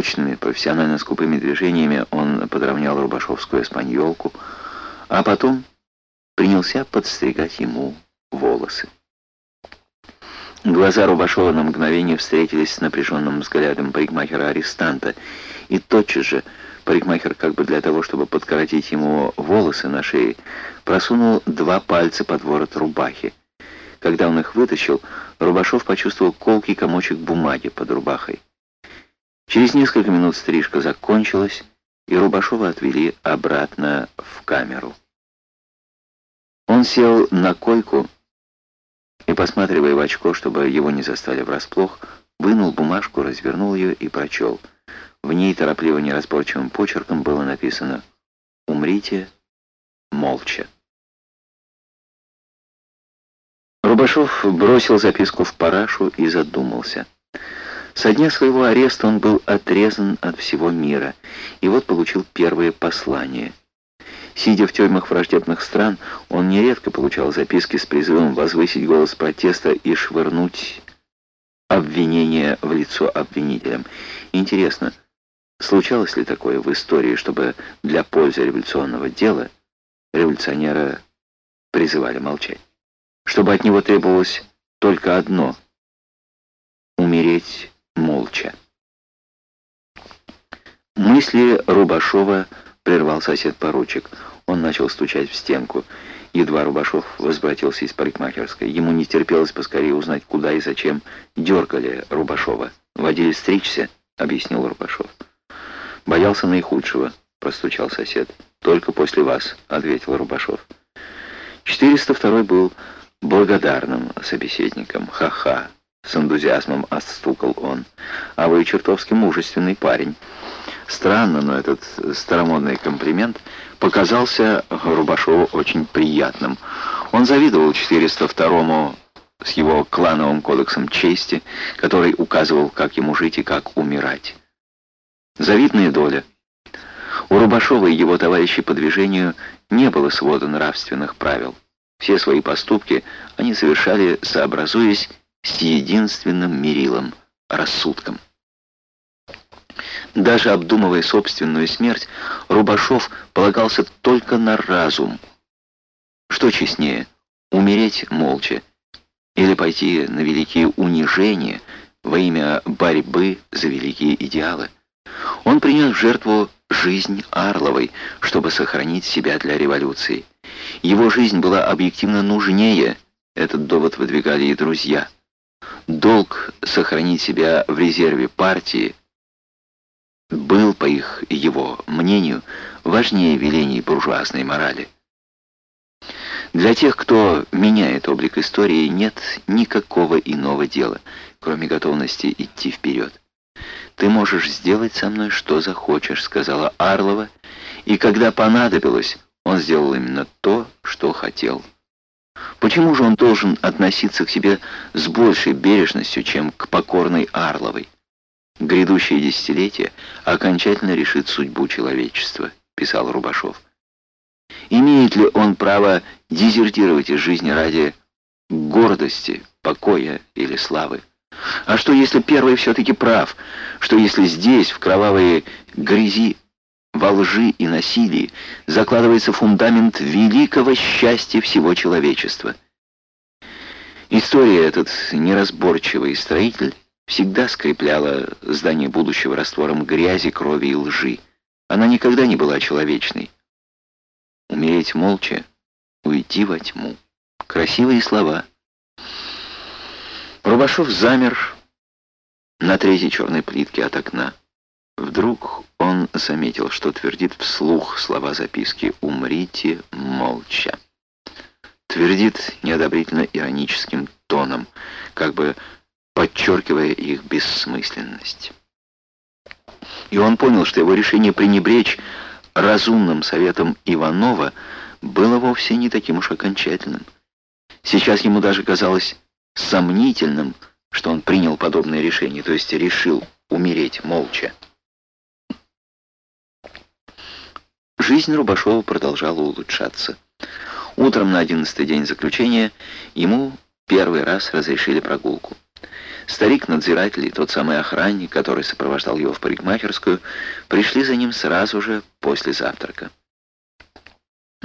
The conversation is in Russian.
Точными, профессионально скупыми движениями он подровнял рубашовскую эспаньолку, а потом принялся подстригать ему волосы. Глаза Рубашова на мгновение встретились с напряженным взглядом парикмахера-арестанта, и тотчас же парикмахер, как бы для того, чтобы подкоротить ему волосы на шее, просунул два пальца под ворот рубахи. Когда он их вытащил, Рубашов почувствовал колкий комочек бумаги под рубахой. Через несколько минут стрижка закончилась, и Рубашова отвели обратно в камеру. Он сел на койку и, посматривая в очко, чтобы его не застали врасплох, вынул бумажку, развернул ее и прочел. В ней торопливо неразборчивым почерком было написано «Умрите молча». Рубашов бросил записку в парашу и задумался. Со дня своего ареста он был отрезан от всего мира, и вот получил первое послание. Сидя в тюрьмах враждебных стран, он нередко получал записки с призывом возвысить голос протеста и швырнуть обвинение в лицо обвинителям. Интересно, случалось ли такое в истории, чтобы для пользы революционного дела революционера призывали молчать? Чтобы от него требовалось только одно — умереть молча. Мысли Рубашова прервал сосед-поручик. Он начал стучать в стенку. Едва Рубашов возвратился из парикмахерской. Ему не терпелось поскорее узнать, куда и зачем дергали Рубашова. «Водили стричься», — объяснил Рубашов. «Боялся наихудшего», — простучал сосед. «Только после вас», — ответил Рубашов. 402 был благодарным собеседником. «Ха-ха!» — с энтузиазмом отстукал он. «А вы чертовски мужественный парень». Странно, но этот старомодный комплимент показался Рубашову очень приятным. Он завидовал 402-му с его клановым кодексом чести, который указывал, как ему жить и как умирать. Завидная доля. У Рубашова и его товарищей по движению не было свода нравственных правил. Все свои поступки они совершали, сообразуясь с единственным мерилом — рассудком. Даже обдумывая собственную смерть, Рубашов полагался только на разум. Что честнее, умереть молча или пойти на великие унижения во имя борьбы за великие идеалы? Он принес в жертву жизнь Арловой, чтобы сохранить себя для революции. Его жизнь была объективно нужнее, этот довод выдвигали и друзья. Долг сохранить себя в резерве партии был, по их его мнению, важнее велений буржуазной морали. Для тех, кто меняет облик истории, нет никакого иного дела, кроме готовности идти вперед. «Ты можешь сделать со мной что захочешь», — сказала Арлова, и когда понадобилось, он сделал именно то, что хотел. Почему же он должен относиться к себе с большей бережностью, чем к покорной Арловой? Грядущее десятилетие окончательно решит судьбу человечества, писал Рубашов. Имеет ли он право дезертировать из жизни ради гордости, покоя или славы? А что, если первый все-таки прав? Что, если здесь, в кровавой грязи, во лжи и насилии, закладывается фундамент великого счастья всего человечества? История этот неразборчивый строитель всегда скрепляла здание будущего раствором грязи, крови и лжи. Она никогда не была человечной. Умереть молча, уйти во тьму. Красивые слова. Рубашов замер на третьей черной плитке от окна. Вдруг он заметил, что твердит вслух слова записки «Умрите молча». Твердит неодобрительно ироническим тоном, как бы подчеркивая их бессмысленность. И он понял, что его решение пренебречь разумным советом Иванова было вовсе не таким уж окончательным. Сейчас ему даже казалось сомнительным, что он принял подобное решение, то есть решил умереть молча. Жизнь Рубашова продолжала улучшаться. Утром на одиннадцатый день заключения ему первый раз разрешили прогулку. Старик-надзиратель и тот самый охранник, который сопровождал его в парикмахерскую, пришли за ним сразу же после завтрака.